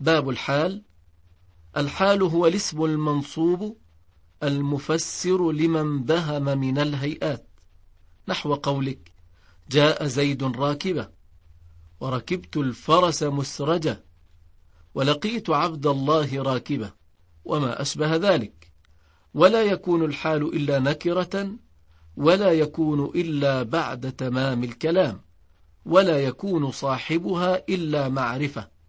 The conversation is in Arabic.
باب الحال. الحال هو الاسم المنصوب المفسر لمن بهم من الهيئات. نحو قولك جاء زيد راكبة وركبت الفرس مسرجة ولقيت عبد الله راكبة وما أشبه ذلك. ولا يكون الحال إلا نكرة ولا يكون إلا بعد تمام الكلام ولا يكون صاحبها إلا معرفة.